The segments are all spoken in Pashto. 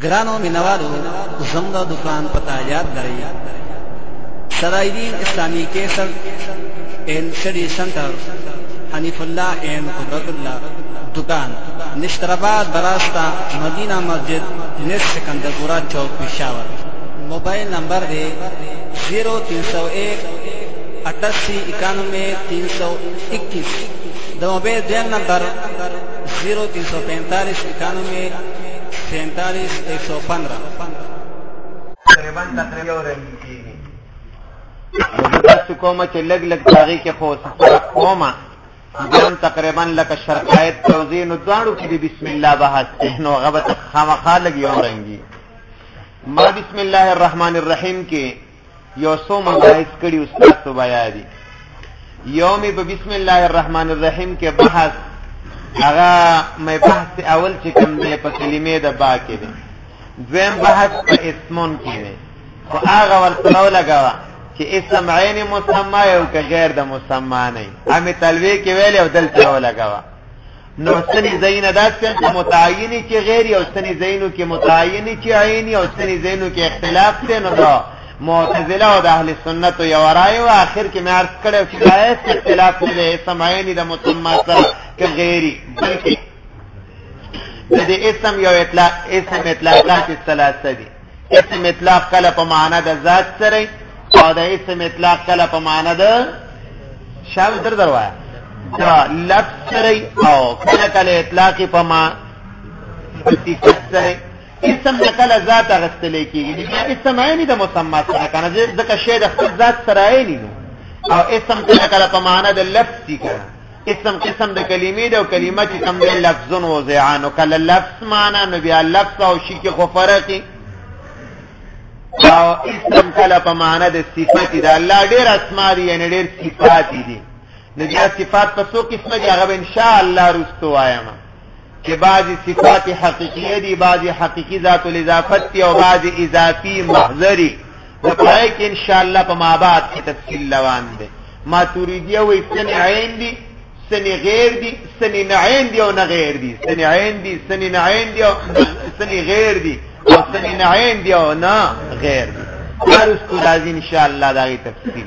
ګرانو مینوالو زموږ دکان پتا یاد لرئ سرایدین اسلامی کیسر ان سټډي سنټر حنیف الله ان قدرت الله دکان نشترآباد براستا مدینہ مسجد نس سکندرپورہ چوک پشاور موبائل نمبر دے زیرو تین سو ایک اٹاسی اکانوے تین سو اکیس دو موبائل دین نمبر زیرو تین سو پینتالیس اکانوے سینتالیس ایک سو پندرہ تقریبا تقریبا یو رنګ کېږي نو داسې کومه چې لږ لږ په هغې کې خو فرق کومه بیا هم تقریبا لکه شرقایت توضیع نو دواړو کې د بسم الله بحث دی نو هغه به خامخا لږ یو رنګ ما بسم الله الرحمن الرحیم کې یو څو مباحث کړي استاد ته بیا دي یو مې په بسم الله الرحمن الرحیم کې بحث هغه مې بحث اول چې کوم دی په کلمې د با کې دی دویم بحث په اسمون کې دی خو هغه ورسره ولګوه چې اسم عین مسما او که غیر د مسما نه امې تلوي کې ویل او دلته ولګوه نو سنی زین داسې ته متعینی چې غیر او سنی زینو کې متعینی چې عینی او سنی زینو کې اختلاف دی نو دا معتزله او د اهل سنت یو رائے او اخر کې مې عرض کړو چې دا اختلاف دی سمعینی د مسمى سره کې غیری بلکې د دې اسم یو اطلاق اسم اطلاقات ثلاثه دي اسم اطلاق کله په معنا د ذات سره او د اسم اطلاق کله په معنا د شاو تر دروایا دا لفظ سره او کله کله اطلاق په ما صفت سره اسم نه کله ذات غستل کیږي اسم عیني د مسما سره کنه ځکه شی د خپل ذات سره عیني او اسم کله کله په معنا د لفظ کیږي قسم قسم د کلمې ده او کلمه چې کوم دی لفظون وضعان او کله لفظ معنا نو بیا لفظ او شي کې خو فرق دی او اسم کله په معنا د صفات دی الله ډېر اسماء دي یعنی ډېر صفات دي نو بیا صفات په څو قسمه دي هغه ان شاء الله رستو وایم چې بعضی صفات حقیقیه دي بعضی حقیقی ذات الاضافت دي او بعضی اضافي محضري نو پای کې ان شاء الله په مابعد کې تفصیل روان دي ماتوریدیه وې سن عین دي سن غیر دي سن نه عین دي او نه غیر دي سن عین دي سن نه عین دي او سن غیر دي او سن نه عین دي او نه غیر دي هر څه راځي ان شاء الله دا غي تفصیل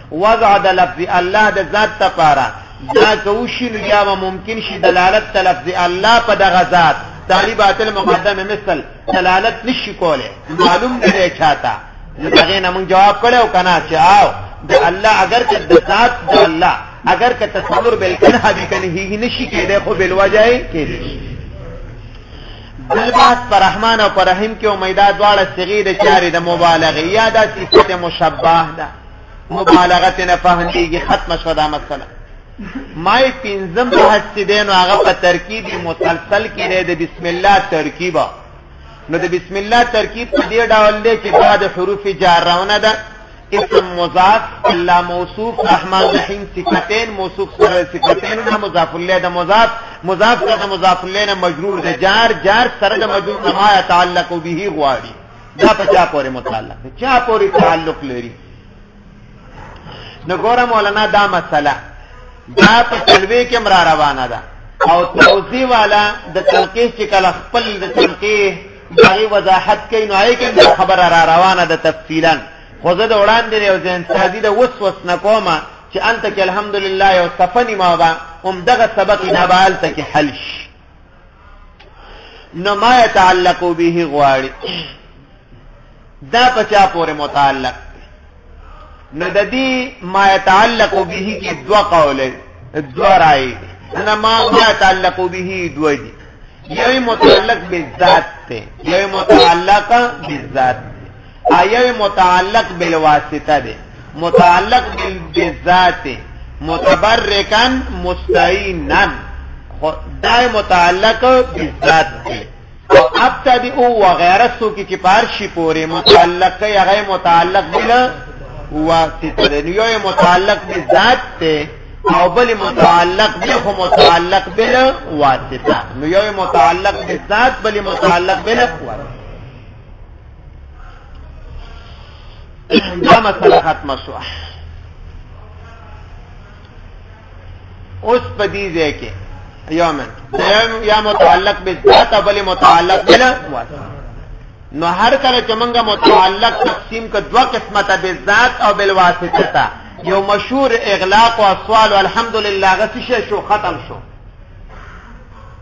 وضع د لفظ الله د ذات لپاره دا که وشي نو بیا به ممکن شي دلالت د لفظ الله په دغه ذات تعالی باطل مقدم مثل دلالت نشي کولی معلوم نه دی چاته نو هغې نه مونږ جواب کړی او که نه چې او د الله اګر که د ذات د الله اګر که تصور بالکنه به کنهي نشي کېدی خو بالوجه یې کېدی شي الباس پر رحمان او پر رحیم کې امیداد واړه صغیر چارې د مبالغه یا د صفت مشبه ده مبالغه نه فهمېږي ختم شو دا مسله مای پنځم بحث چې دی نو هغه په ترکیب مسلسل کې دی د بسم الله ترکیبه نو د بسم الله ترکیب په دې ډول دی چې دا د حروف جارونه ده اسم مضاف الله موصوف رحمان رحیم صفتین موصوف سره صفتین نه مضاف الله د مضاف مضاف سره مضاف الله نه مجرور د جار جار سره د مجرور ما تعلق به غواړي دا په چا پورې متعلق دی چا پورې تعلق لري نو ګوره مولانا دا مسله دا په تلوي کې مرا روانه ده او توضیح والا د تلقیح چې کله خپل د تلقیح دغه وضاحت کوي نو هغه کې خبره را روانه ده تفصیلا خو زه د وړاندې یو ځین سازي د وسوس نه کومه چې انت کې الحمدلله یو صفنی ما با هم دغه سبق نه بالته کې حل شي نو ما يتعلق به غواړي دا پچا پورې متعلق نو د دې ما يتعلق به کې دوا قوله دوا راي انا ما ما يتعلق به دوا دي یو متعلق بالذات ته یو متعلق بالذات آیه متعلق بالواسطه ده متعلق بالذات متبرکا مستعینا دا متعلق بالذات ده او ابتدی او وغیره سو کی چې پارشي پورې متعلق یا غیر متعلق بل واسطه ده یو متعلق بالذات ته او بل متعلق به خو متعلق بل واسطه نو یو متعلق بالذات بل متعلق بل واسطه دا مسله ختمه شو اوس په دې ځای کې یو من یا متعلق به ذات بل متعلق بل نو هر کله چې موږ متعلق تقسیم ک دوه قسمه ته به ذات او بل واسطه تا یو مشهور اغلاق او اسوال الحمدلله غسی شو ختم شو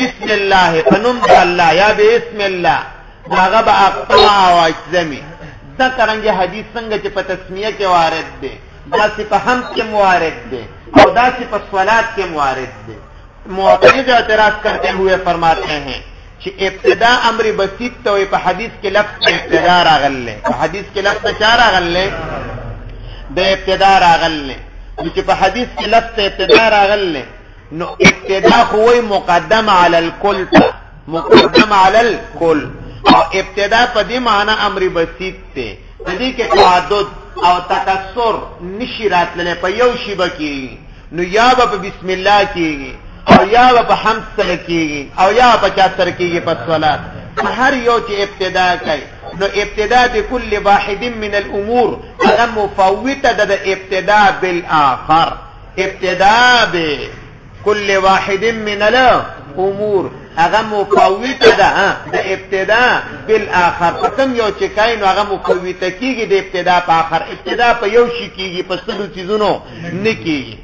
بسم الله فنم الله یا بسم الله هغه به اقطاع او اجزمی دا څنګه حدیث څنګه چې په تسمیه کې وارد دی دا چې په حمد کې وارد دی او دا چې په صلات کې وارد دی معترض اعتراض کرتے ہوئے فرماتے ہیں چې ابتدا امر بسیط ته په حدیث کې لفظ ابتدا راغله په حدیث کې لفظ چا راغله د ابتدا راغله چې په حدیث کې لفظ ابتدا راغله نو ابتدا خو وای مقدم علی الکل مقدم علی الکل او ابتدا په دې معنی امر بسیط ته د دې کې تعدد او تکثر نشی راتلل په یو شی بکی نو یا په بسم الله کیږي او یا په حمد سره کیږي او یا په چا سره کیږي په صلات هر یو چې ابتدا کوي نو ابتدا د کل واحد من الامور هغه مفوته د ابتدا بالاخر ابتداء به کل واحد من الامور هغه مفوته ده د ابتدا بالاخر په کوم یو چې کای نو هغه مفوته کیږي د ابتدا په اخر ابتدا په یو شي کیږي په څلو چیزونو نه کیږي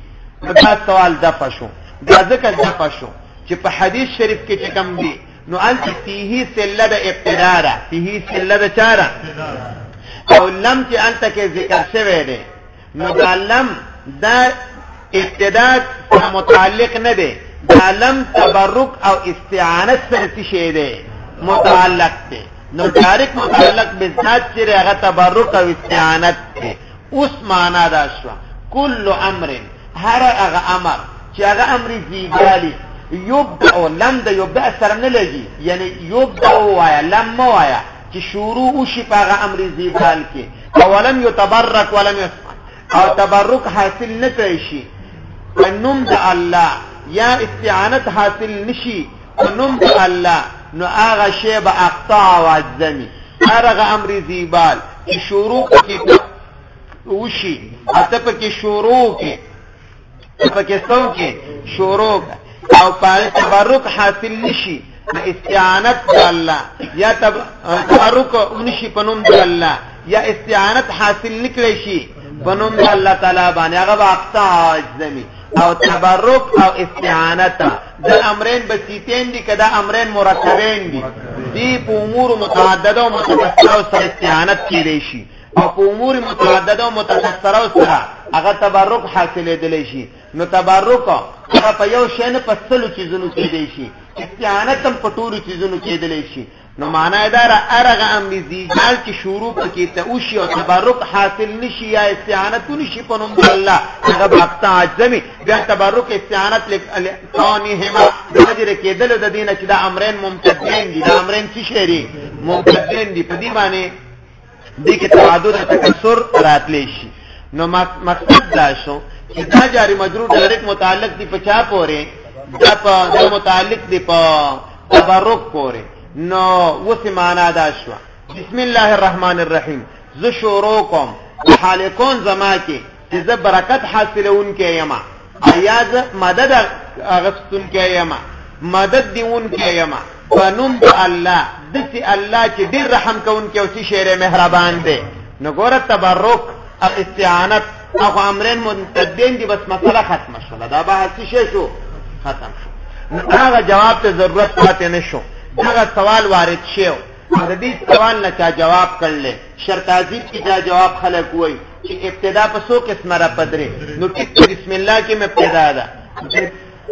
دا سوال دفع شو دا ذکر دفع شو چې په حدیث شریف کې چې کوم دی نو انت فيه سله د ابتدا ده فيه سله د چاره او لم چې انت کې ذکر شوی دی نو دا لم دا ابتدا متعلق نه دی دا لم تبرک او استعانت سره څه شی دی متعلق دی نو تاریک متعلق بذات چې هغه تبرک او استعانت دی اوس معنا دا شو کل امر هر هغه امر چې هغه امر زیګالی یبدا لم د یبدا سره نه لګي یعنی یبدا وایا لم وایا چې شروع وشي په هغه امر زیبال کې اولم یتبرک ولم یسمع او تبرک حاصل نه کړي شي انم د الله یا استعانت حاصل نشي انم د الله نو هغه شی به اقطاع واجزمي هغه امر زیبال چې شروع کې وشي اته په کې شروع کې پاکستان کې شروع او پاره تبرک حاصل نشي استعانت د الله یا تبرک نشي پنوم د الله یا استعانت حاصل نکړي شي پنوم د الله تعالی باندې هغه وخت اجزمي او تبرک او استعانت د امرین بسیتین دي کدا امرین مرکبین دي دی په امور متعدده او متفصله او سره استعانت کړي شي او په امور متعدده او متکثره سره هغه تبرک حاصلې دلی شي نو تبرک هغه په یو شی نه په څلو چیزونو کې دی شي استعانت هم په ټولو چیزونو کې دلی شي نو معنا یې دار ارغه امر زیجال چې شروع پکې ته او شی او تبرک حاصل نشي یا استعانت نشي په نوم الله هغه وخت عجمي بیا تبرک استعانت لک ثانیهما د اجر کېدل د دینه چې د امرین ممتدین دي د امرین څه شری ممتدین دي په دې باندې دې کې تعدد تکسر راتلی شي نو مقصد دا شو چې دا جاری مجرور ډایرکټ متعلق دی په چا پورې دا په دا متعلق دی په تبرک پورې نو وسه معنا دا شو بسم الله الرحمن الرحیم ز شروع کوم حال کون زما کې چې زه برکت حاصلونکی یم ایا زه مدد اغستونکی یم مدد دیونکی یم په نوم د الله دسې الله چې ډېر رحم کوونکی او چې شعر مهربان دی نو ګوره تبرک او استعانت او امرین منتدین دي بس مسله ختمه شوله دا بحث څه شو ختم شو نو هغه جواب ته ضرورت پاتې نه شو دغه سوال وارد شو د دې سوال نه چا جواب کړل شرطازی کی دا جواب خلک وای چې ابتدا په څو قسمه را پدري نو ټیک بسم الله کې مې ابتدا ده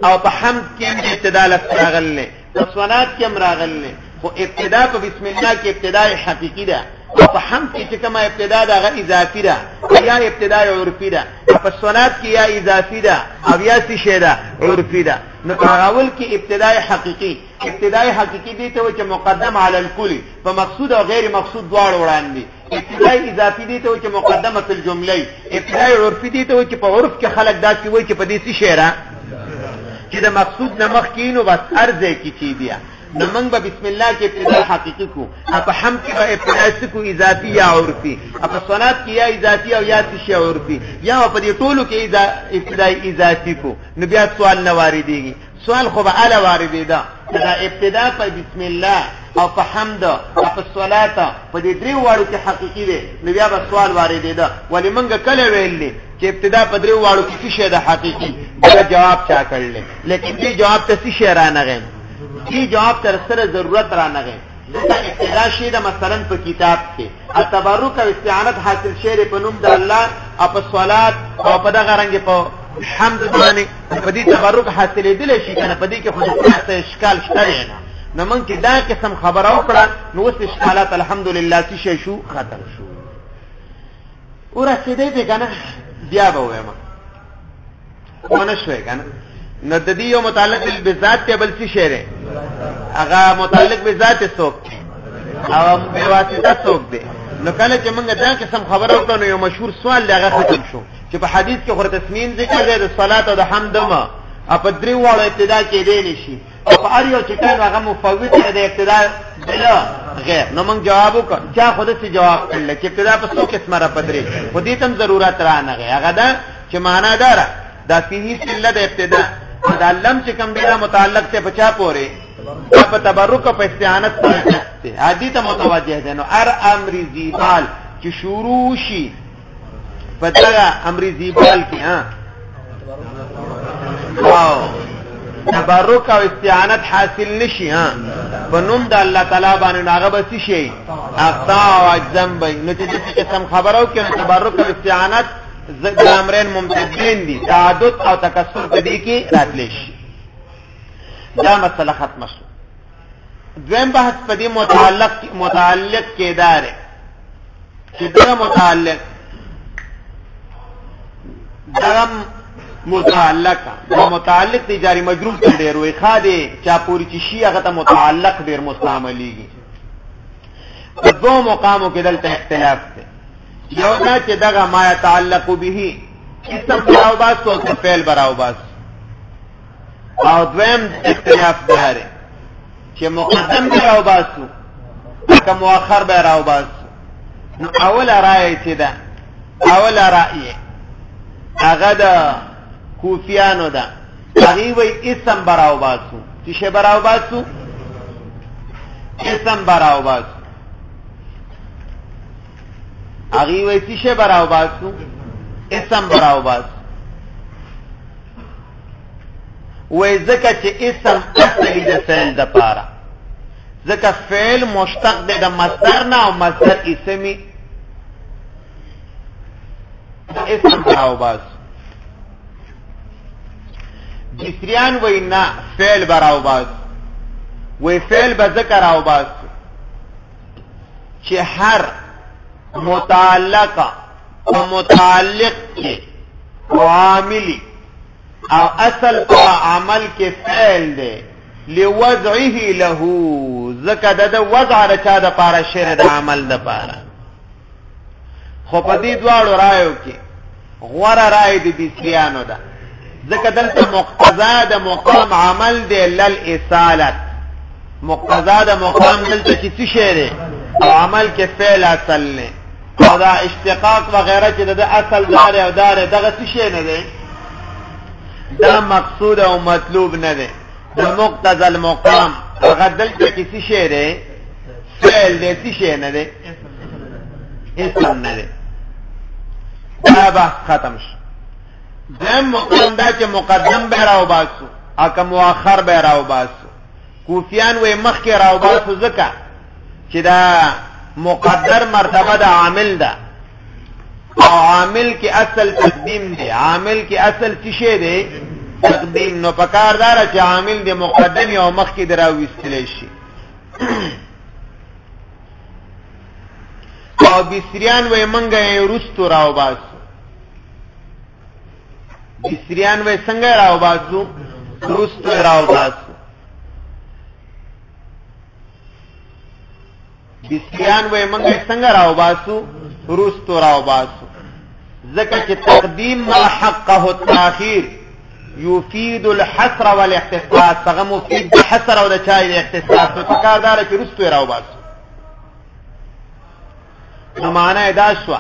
او په حمد کې ابتدا لفظاغل نه په صلات کې امراغل نه خو ابتدا په بسم الله کې ابتدا حقيقي ده او په حمد کې چې کومه ابتدا ده غي اضافي ده یا ابتدا عرفي ده په صلات کې یا اضافي ده او یا څه شي ده عرفي ده نو اول کې ابتدا حقيقي ابتدا حقيقي دي ته چې مقدم على الكل په مقصود او غیر مقصود دواړو وړاندې ابتدای اضافي دي ته چې مقدمه په جمله ابتدای عرفي دي ته چې په عرف کې خلک دا چې وایي چې په دې څه شعر چې د مقصود نمخ کینو بس ارزه کی چی بیا نو موږ به بسم الله کې ابتدا حقيقي کو په حمد کې به ابتدا کو اضافي یا عرفي په صلات کې یا اضافي او یا تشي عرفي یا په دې ټولو کې ابتدا اضافي کو نو بیا سوال نه واردېږي سوال خو به اله واردېده چې دا ابتدا په بسم الله او په حمد او په صلات په دې درې واړو کې حقيقي دی نو بیا به سوال واردېده ولې مونږ کله ویل دي چې ابتدا په درې واړو کې څه شی ده حقيقي دا جواب چا کړل لیکن دې جواب ته څه شی رانغی دې جواب تر سره ضرورت رانغی دلته ابتدا شوې ده مثلا په کتاب کې التبرک او استعانت حاصل شوی دی په نوم د الله او په صلات او په دغه رنګ په حمد باندې په دې تبرک حاصلېدلی شي که نه په دې کې خو څه اشکال شته دی نه نو موږ چې دا قسم خبره وکړه نو اوس اشکالات الحمدلله څه شی شو ختم شو ورسېدی دی که نه بیا به ووایم ونه شوې کنه نو د دې یو متعلق بالذات ته بل څه شعر هغه متعلق بالذات څوک او په واسطه څوک دی نو کله چې موږ دا قسم خبره وکړو نو یو مشهور سوال لغه ختم شو چې په حدیث کې خور تسمین ذکر دی د صلات او د حمد ما په درې واړو ابتدا کې دی نشي او په اړ یو چې کین هغه مفوض دی د ابتدا بلا غیر نو موږ جواب وکړ چا خود سي جواب کړل چې ابتدا په څو قسمه را پدري خو دې تم ضرورت را نه غي هغه دا چې معنا دار دا فيه سله د ابتدا دا لم چې کوم ډیره متعلق ته بچا پوري په تبرک په استعانت ته حدیث متوجه دي نو ار امر زیبال چې شروع شي په دغه امري زیبال کې ها او تبرک او استعانت حاصل نشي ها په نوم د الله تعالی باندې هغه به څه شي اقطاع او اجزم به نو چې قسم خبرو کې تبرک او استعانت د امرین ممتدین دي تعدد او تکثر په دې کې راتلی شي دا مسله ختمه شو دویم بحث په دې متعلق متعلق کېدار چې دا متعلق دا متعلق دا متعلق دی جاری مجرور ته ډیر وي خاده چا پوری چې شي هغه ته متعلق ډیر مستعمليږي په دوه مقامو کې دلته اختلاف دی یو دا چې دغه ما يتعلق به اسم براو باس او فعل براو باس او دویم اختلاف دار چې مقدم به راو باسو که مؤخر به راو باسو نو اوله رائے چې ده اوله رائے هغه ده کوفیانو ده هغه وی اسم براو باسو چې شه براو باسو اسم براو باسو هغه وی چې شه براو باسو اسم براو باسو وې ځکه چې اسم اصلي د فعل د پاره ځکه فعل مشتق دی د مصدر نه او مصدر اسمي اسم او باز بسریان وې نه فعل براو باز وې فعل به ذکر او باز چې هر متعلقه او متعلق کې عاملی او اصل په عمل کې فعل دی لوضعه له زکه د وضع د چا د پاره شر د عمل د پاره خو په دې دواړو رايو کې غوړه راي د بيسيانو ده ځکه دلته مقتضا د مقام عمل دی لل اصالت مقتضا د مقام دلته چې څه شی دی او عمل کې فعل اصل نه او دا اشتقاق وغیرہ چې د اصل دار او دار دغه څه شي نه دی دا مقصود او مطلوب نه دی د مقتضى المقام هغه دلته کې څه شي دی فعل دې څه شي نه دی اسم نه دی دا به ختم شي دیم مقدم دا چې مقدم به راو باسو اکه مؤخر به راو باسو کوفیان وې مخکې راوباسو ځکه چې دا مقدر مرتبه د عامل ده او عامل کې اصل تقدیم دی عامل کې اصل څه شی دی تقدیم نو پکار دار چې عامل دی مقدم او مخکې دراوستل شي او بسریان وې منګه رستو راوباسو مصریان وې څنګه راو باسو روستو راو باسو مصریان وې موږ څنګه راو باسو روستو راو باسو ځکه چې تقدیم ما حقه التاخير يفيد الحصر والاختصاص هغه مفید د حصر او د چای د اختصاص په کار دار چې روستو راو باسو نو معنا دا شو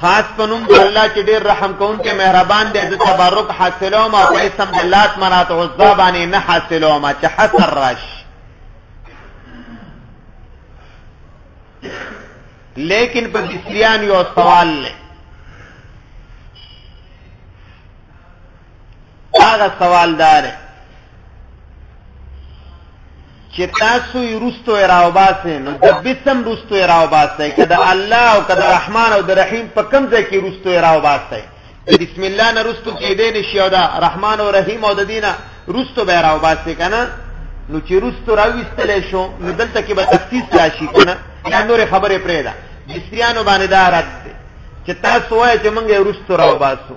خاص پنوم د الله چې ډېر رحم کوونکی مهربان دی د تبرک حاصلوم او اسم د لات منات عزا باندې نه حاصلوم چې حسر راش لیکن په بسلیان یو سوال لې هغه سوال دار چې تاسو یې رستو راوباسه نو د بسم رستو راوباسه کده الله او کده رحمان او د رحیم په کوم ځای کې رستو راوباسه بسم الله نه رستو کې دې نشي او دا رحمان او رحیم او د دینه رستو به راوباسه کنه نو چې رستو راوستل شو نو دلته کې به تخصیص راشي کنه دا نور خبره پرې ده مصریانو باندې دا رد چې تاسو وایئ چې موږ رستو راوباسو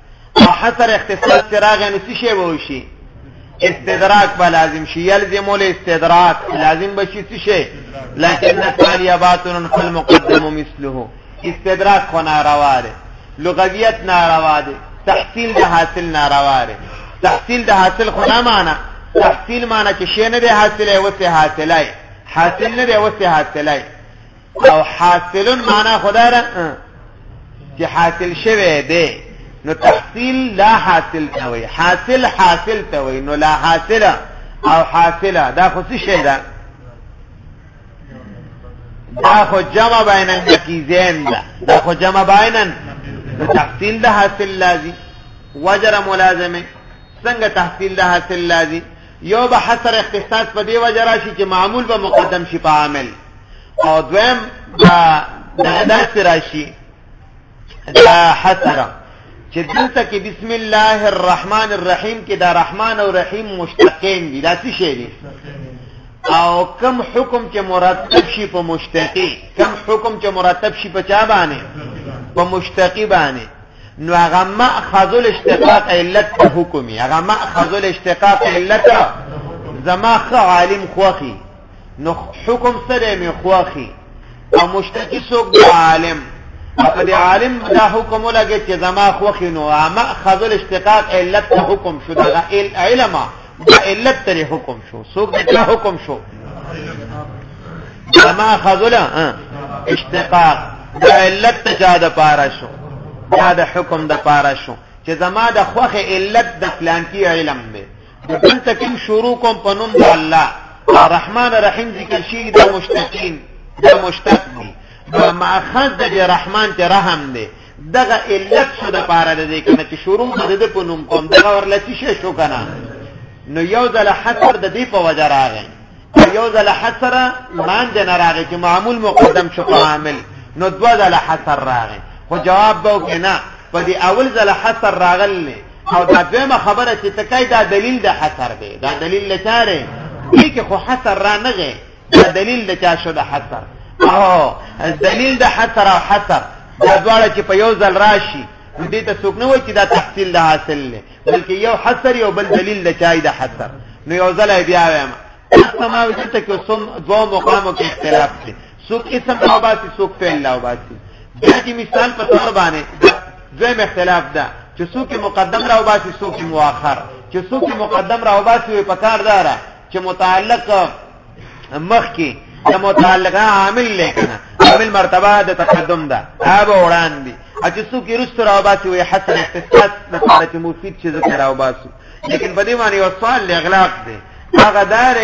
او حصر اختصاص چې راغی نو څه شی به وشي استدراک به لازم شي یلزم الاستدراک لازم به شي څه شی لکن التالي باطن فالمقدم مثله استدراک خو ناروا دی لغویت ناروا دی تحصیل د حاصل ناروا دی تحصیل د حاصل خو نه معنا تحصیل معنا چې شی نه دی حاصله وسه حاصله حاصل نه دی وسه حاصله او حاصلون معنا خدا را چې حاصل شوه دی نو تحصیل لا حاصل ته وي حاصل حاصل ته وي نو لا حاصل او حاصله دا خو څه شی ده دا خو جمع بین نکیزین ده دا خو جمع بینن نو تحصیل ده حاصل لازم وجر ملازمه څنګه تحصیل ده حاصل لازم یو به حصر اختصاص په دی وجه راشي چې معمول به مقدم شي په عامل او دویم دا داسې راشي دا حصر چې دلته کې بسم الله الرحمن الرحیم کې دا رحمان او رحیم مشتقین دي دا څه شی دي او کم حکم چې مرتب شي په مشتقي کم حکم چې مرتب شي په چا باندې په مشتقي باندې نو هغه ماخذ الاشتقاق علت ته حکمي هغه ماخذ الاشتقاق علت زما خ عالم خوخي نو حکم سره می خوخي او مشتکی څوک دی عالم په دې عالم دا حکم ولګي چې زما خوخي نو ماخذ الاشتقاق علت ته حکم شو دا علم دا علت تر حکم شو څوک د حکم شو ما خذلا اشتقاق دا علت ته چا د پاره شو دا د حکم د پاره شو چې زما د خوخه علت د پلانکی علم دی دلته کوم شروع کوم په نوم د الله الرحمن الرحیم ذکر شي د مشتقین د مشتق دی ماخذ د رحمان ته رحم دی دغه علت څه د پاره د دې کنه چې شروع د دې په نوم کوم دغه ورلتی شي شو کنه نو یو ځل حصر د دې په وجه راغی یو ځل حصر مان د نه راغی چې معمول مقدم شو عامل نو دو ځل حصر راغی خو جواب به کنه په دې اول ځل حصر راغل نه او دا دویمه خبره چې تکای دا دلیل د حصر دی دا دلیل لچاره دې کې خو حصر را نه دا دلیل د چا شو د حصر او دلیل د حصر او حصر دا دواړه چې په یو ځل راشي دې ته څوک نه وایي چې دا تحصیل د حاصل دی بلکې یو حصر یو بل دلیل د چای د حصر نو یو ځل بیا وایم اسما وجته کې سم دوه مقامو کې اختلاف دی څوک اسم او باسي څوک فعل او باسي دا چې مثال په تور باندې دویم اختلاف ده چې څوک مقدم راو باسي څوک مؤخر چې څوک مقدم راو باسي په کار دارا چې متعلق مخ کې د متعلق عامل لیکنه عامل مرتبه د تقدم ده هغه وړاندې چې څوک یې رسته راو باسي وي حسن احساس د سره چې مفید چې ذکر راو باسي لیکن په دې باندې یو سوال لغلاق دی هغه دار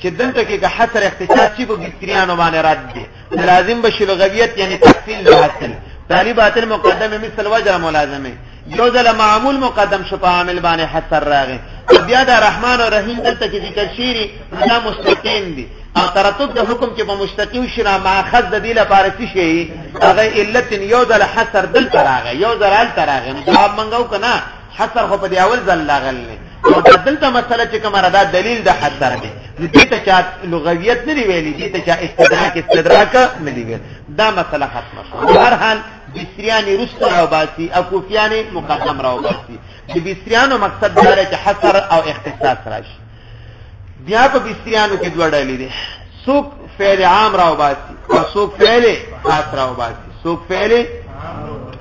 چې دلته کې که حسر اختصاصي په بکتریانو باندې رد دی لازم بشي لغویت یعنی تحصیل باطل طالب باطل مقدمه مثل وجر ملازمه یو ځل معمول مقدم شو په عامل باندې حصر راغی بیا دا رحمان او رحیم دلته کې ذکر شيری دا مستقیم دي او ترتب د حکم کې په مستقیم شنا ماخذ د دې لپاره څه شي هغه علت یو ځل حصر دلته راغی یو ځل تراغه جواب منغو کنه حصر خو په دې اول ځل راغلی او دا دلته مسله چې کومه را ده دلیل د حصر دی نو دې ته چا لغویت نه دی ویلي دې ته چا استدراک استدراک نه دی ویل دا مسله ختمه شوه په هر حال بصریانې وروسته راوباسي او کوفیانې مقدم راوباسي د بصریانو مقصد دا دی چې حصر او اختصاص راشي بیا په بستریانو کې دوه ډلې دي څوک فعل عام راو باسي او څوک فعل خاص راو باسي څوک فعل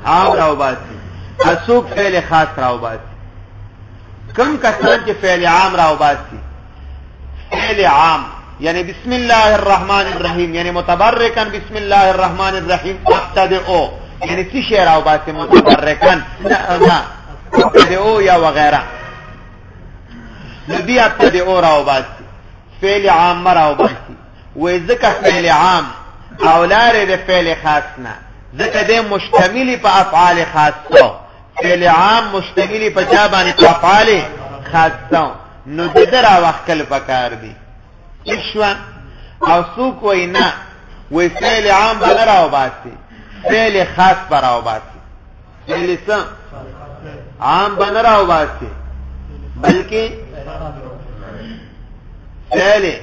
عام راو باسي او څوک فعل خاص راو باسي کم کسان چې فعل عام راو باسي فعل عام یعنی بسم الله الرحمن الرحیم یعنی متبرکا بسم الله الرحمن الرحیم ابتدئو یعنی څه شی راو باسي متبرکا نه نه ابتدئو یا وغیرہ نبی اپ ته دی اور او باس فعل عام را او باس وې ځکه فعل عام او لارې د فعل خاص نه ځکه د مشتمل په افعال خاصه فعل عام مشتمل په چا باندې په افعال خاصه نو د درا وخت کله پکار دی شوا او سوق وینا وې فعل عام بلراو باسي فعل خاص براو باسي اهل سا عام بنر او باسي بلکې فعل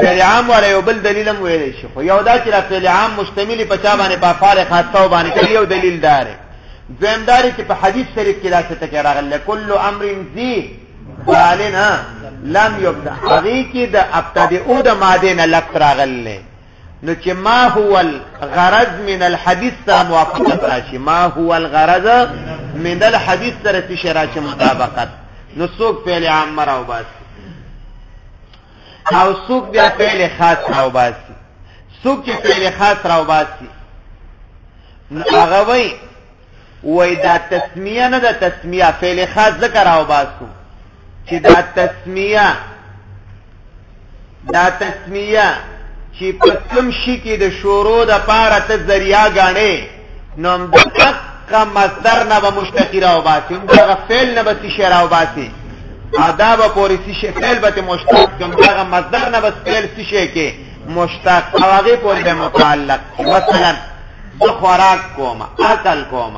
فعل عام ولا یو بل دلیل هم ویل شي خو یو دا چې را فعل عام مشتمل په چا باندې په فعل خاصه او باندې یو دلیل دار دویم دار چې په حدیث شریف کې راځي ته کې راغله کل امر ذی بالنا لم یبدا هغه کې د ابتدی او د ماده نه لک راغله نو چې ما هو الغرض من الحديث سره موافقت راشي ما هو الغرض من الحديث سره چې راشي مطابقت نو څوک پیل عام راو بس او څوک بیا پیل خاص راو بس څوک چې پیل خاص راو بس هغه وایي وای دا تسمیه نه ده تسمیه فعل خاص ذکر او باسو چې دا تسمیه دا تسمیه چې په کوم شي کې د شورو د پاره ته ذریعہ غاڼې نو د حق مصدر نه به مشتقیره او باسي دا فعل نه به شعر او باسي آداب پوری سی شی فعل به مشتق کوم دا مصدر نه بس فعل سی شی کې مشتق او هغه پورې به متعلق مثلا زه خوراک کوم اکل کوم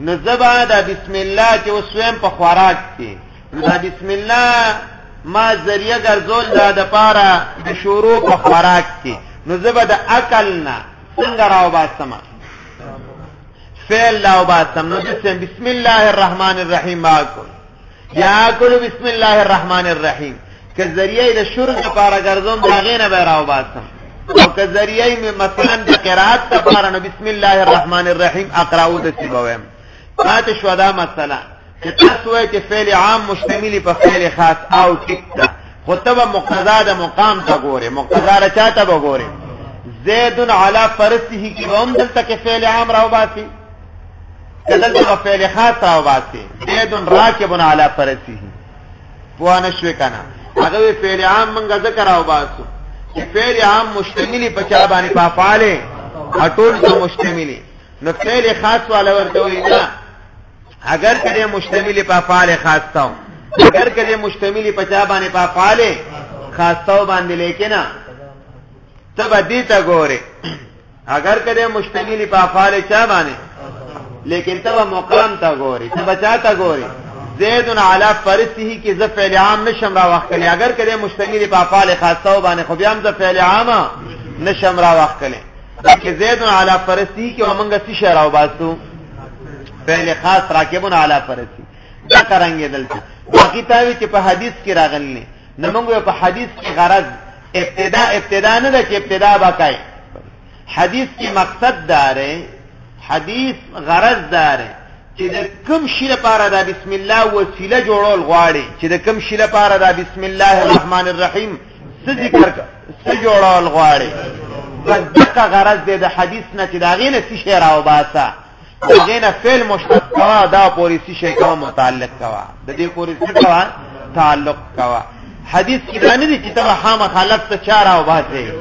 نو زبا دا بسم الله چې وسویم په خوراک کې دا بسم الله ما ذریعہ ګرځول دا د پاره د شروع په خوراک کې نو زبا د اکل نه څنګه راو باسم فعل لا وباسم نو بسم الله الرحمن الرحیم ما کوم یا کل بسم الله الرحمن الرحیم که ذریعه د شرک لپاره ګرځوم دا غینه به راو باسم او که ذریعه می مثلا د قرات لپاره نو بسم الله الرحمن الرحیم اقراو د سیبویم پات شو دا مثلا چې تاسو وایي چې فعل عام مشتمل په فعل خاص او ټیک ده خو تبه مقتضا د مقام ته ګوره مقتضا را چاته به ګوره زید علی فرسه کی هم دلته کې فعل عام راو باسي دلته په فعل خاص راو باسي زید راکب علی فرسه پوانه شوې کنه هغه فعل عام منګه ذکر او باسو چې فعل عام مشتمل په چا باندې په افعال اټول ته مشتمل نو فعل خاص والا ورته وي نه اگر کله مشتمل په افعال خاص تاو اگر کله مشتمل په چا باندې په افعال خاص تاو باندې لیکنا تب دې تا ګوره اگر کده مشتمل په افعال چا باندې لیکن تب مقام تا ګوري تب چا تا ګوري زید علی فرسه کی ز فعل عام نشم را وخت کلی اگر کده مشتمل په افعال خاصه باندې خو بیا هم ز فعل عام نشم را وخت کلی چې زید علی فرسی کې ومنګه څه شعر او باسو فعل خاص راکبون علی فرسی دا کرانګې دلته باقی تاوی چې په حدیث کې راغلی نو موږ په حدیث کې غرض ابتدا ابتدا نه ده چې ابتدا وکای حدیث کې مقصد دار حدیث غرض دار چې د کوم شي لپاره دا بسم الله وسیله جوړول غواړي چې د کوم شي لپاره دا بسم الله الرحمن الرحیم څه ذکر څه جوړول غواړي بس دغه غرض دی د حدیث نه چې دا غینه څه شی راوباسه هغه نه فعل مشتق کوا دا پوری سی شی کوا متعلق کوا د دې پوری سی کوا تعلق کوا حدیث کې دا نه دي چې تبه حامه خلق ته چار او باسي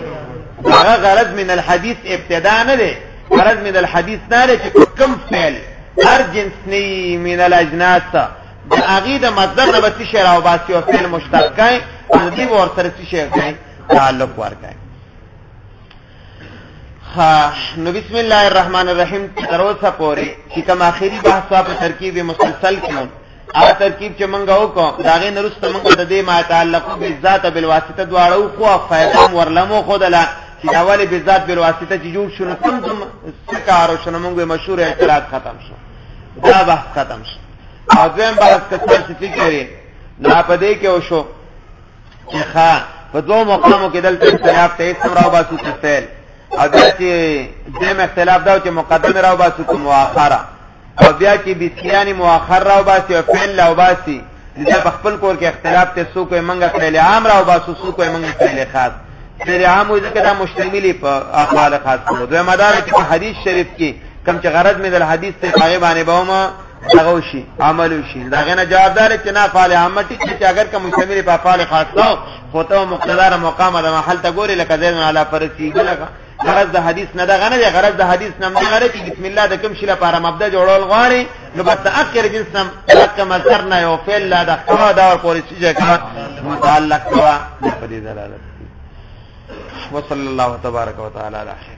هغه غرض من الحديث ابتدا نه دي غرض من الحديث نه دي چې کوم فعل هر جنس نه من الاجناس د هغه د مصدر نه بچی شی او باسي او فعل مشتق کای د دې ورته څه شی کای تعلق ورکای ها نو بسم الله الرحمن الرحیم تر اوسه پورې چې کوم اخیری بحث په ترکیب مسلسل کې هغه ترکیب چې مونږ وکړو دا غي نرسته مونږ د دې ما تعلق بالذات بالواسطه دواړو خو فائدہ ورلمو خدلا چې دا ولې بالذات بالواسطه چې جوړ شونه کوم سکارو شنو مونږ مشهور اعتراض ختم شو دا بحث ختم شو اځم بحث کثر چې فکرې نه پدې کې وشو ښا په دوه مقامو کې دلته اختلاف ته اسم راو باسو چې فعل او دا چې دیم اختلاف دا چې مقدم راو باسو کوم مؤخره او بیا چې بسیانی مؤخر راو باسي او فعل راو باسي دا په خپل کور کې اختلاف ته سو کوی منګه فعل عام راو باسو سو کوی منګه فعل خاص فعل عام وځي کدا مشتملی په اقوال خاص کړو دوی مدار چې حدیث شریف کې کم چې غرض مې د حدیث ته هغه باندې بومه هغه وشي عمل وشي دا غنه جوابدار چې نه فعال عامه ټیک چې اگر کوم مشتمل په فعال خاص نو خو ته مقتدار مقام د محل ته ګوري لکه زین علی فرسی لکه غرض د حدیث نه دا غنه دی غرض د حدیث نه نه غره چې بسم الله د کوم شي لپاره مبدا جوړول غواړي نو بس اخر جنس نم لکه مصدر نه یو فعل لا د خوا دا ور پورې چې کا متعلق کوا په دې دلالت وصلی الله تبارک وتعالى علی خیر